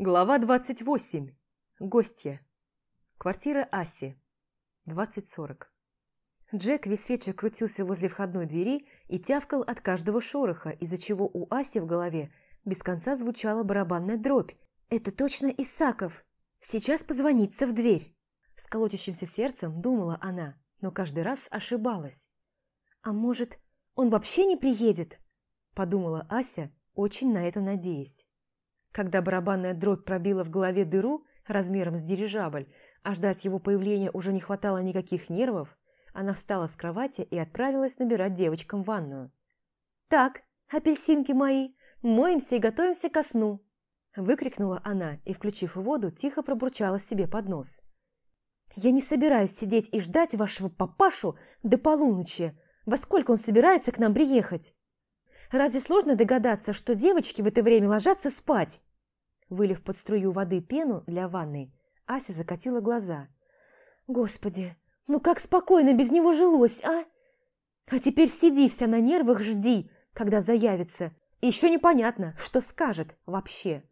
Глава 28. Гостья. Квартира Аси. 20.40. Джек весь вечер крутился возле входной двери и тявкал от каждого шороха, из-за чего у Аси в голове без конца звучала барабанная дробь. «Это точно Исаков! Сейчас позвонится в дверь!» С колотящимся сердцем думала она, но каждый раз ошибалась. «А может, он вообще не приедет?» – подумала Ася, очень на это надеясь. Когда барабанная дробь пробила в голове дыру размером с дирижабль, а ждать его появления уже не хватало никаких нервов, она встала с кровати и отправилась набирать девочкам ванную. «Так, апельсинки мои, моемся и готовимся ко сну!» Выкрикнула она и, включив воду, тихо пробурчала себе под нос. «Я не собираюсь сидеть и ждать вашего папашу до полуночи. Во сколько он собирается к нам приехать?» Разве сложно догадаться, что девочки в это время ложатся спать? Вылив под струю воды пену для ванной, Ася закатила глаза. Господи, ну как спокойно без него жилось, а? А теперь сиди вся на нервах, жди, когда заявится. И еще непонятно, что скажет вообще.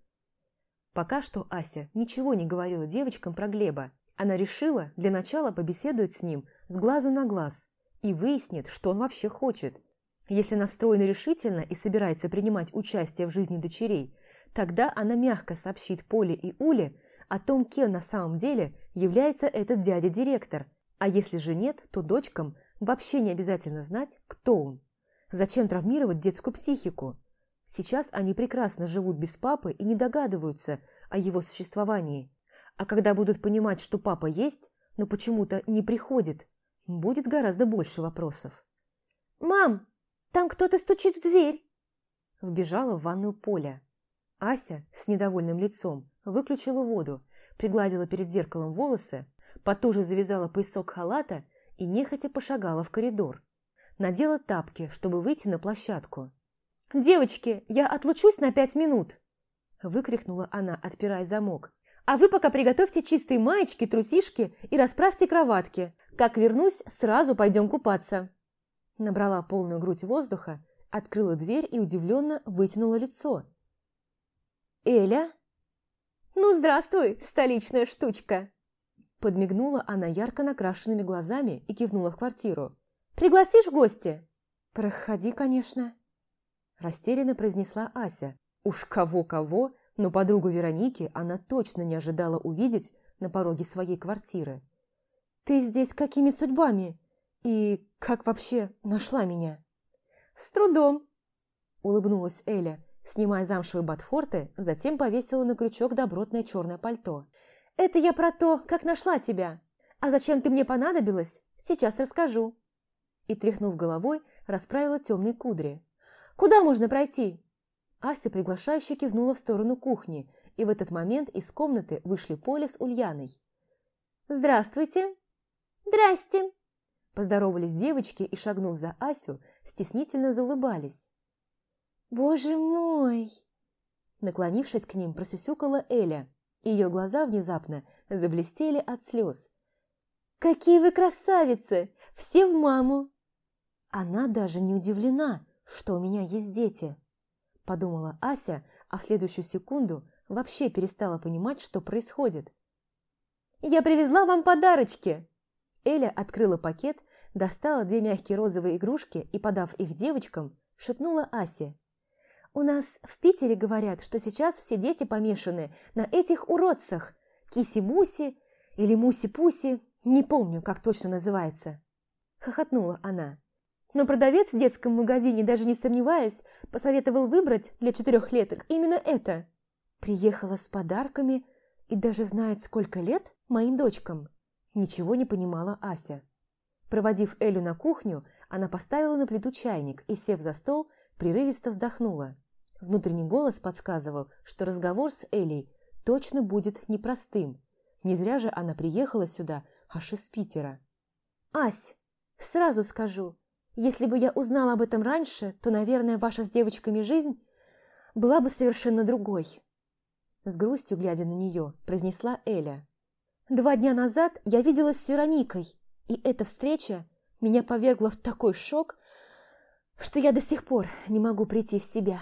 Пока что Ася ничего не говорила девочкам про Глеба. Она решила для начала побеседовать с ним с глазу на глаз и выяснит, что он вообще хочет. Если настроена решительно и собирается принимать участие в жизни дочерей, тогда она мягко сообщит Поле и Уле о том, кем на самом деле является этот дядя-директор, а если же нет, то дочкам вообще не обязательно знать, кто он. Зачем травмировать детскую психику? Сейчас они прекрасно живут без папы и не догадываются о его существовании. А когда будут понимать, что папа есть, но почему-то не приходит, будет гораздо больше вопросов. «Мам, там кто-то стучит в дверь!» Вбежала в ванную Поля. Ася с недовольным лицом выключила воду, пригладила перед зеркалом волосы, потуже завязала поясок халата и нехотя пошагала в коридор. Надела тапки, чтобы выйти на площадку. «Девочки, я отлучусь на пять минут!» Выкрикнула она, отпирая замок. «А вы пока приготовьте чистые маечки, трусишки и расправьте кроватки. Как вернусь, сразу пойдем купаться!» Набрала полную грудь воздуха, открыла дверь и удивленно вытянула лицо. «Эля?» «Ну, здравствуй, столичная штучка!» Подмигнула она ярко накрашенными глазами и кивнула в квартиру. «Пригласишь в гости?» «Проходи, конечно», – растерянно произнесла Ася. Уж кого-кого, но подругу Вероники она точно не ожидала увидеть на пороге своей квартиры. «Ты здесь какими судьбами? И как вообще нашла меня?» «С трудом», – улыбнулась Эля, снимая замшевые ботфорты, затем повесила на крючок добротное черное пальто. «Это я про то, как нашла тебя. А зачем ты мне понадобилась, сейчас расскажу». И, тряхнув головой, расправила темные кудри. «Куда можно пройти?» Ася приглашающе кивнула в сторону кухни, и в этот момент из комнаты вышли Поля с Ульяной. «Здравствуйте!» «Здрасте!» Поздоровались девочки и, шагнув за Асю, стеснительно заулыбались. «Боже мой!» Наклонившись к ним, просюсюкала Эля. Ее глаза внезапно заблестели от слез. «Какие вы красавицы! Все в маму!» Она даже не удивлена, что у меня есть дети. Подумала Ася, а в следующую секунду вообще перестала понимать, что происходит. «Я привезла вам подарочки!» Эля открыла пакет, достала две мягкие розовые игрушки и, подав их девочкам, шепнула Асе. «У нас в Питере говорят, что сейчас все дети помешаны на этих уродцах. Киси-муси или муси-пуси, не помню, как точно называется». Хохотнула она. Но продавец в детском магазине, даже не сомневаясь, посоветовал выбрать для четырехлеток именно это. Приехала с подарками и даже знает, сколько лет моим дочкам. Ничего не понимала Ася. Проводив Элю на кухню, она поставила на плиту чайник и, сев за стол, прерывисто вздохнула. Внутренний голос подсказывал, что разговор с Элей точно будет непростым. Не зря же она приехала сюда аж из Питера. «Ась, сразу скажу, если бы я узнала об этом раньше, то, наверное, ваша с девочками жизнь была бы совершенно другой». С грустью, глядя на нее, произнесла Эля. Два дня назад я виделась с Вероникой, и эта встреча меня повергла в такой шок, что я до сих пор не могу прийти в себя.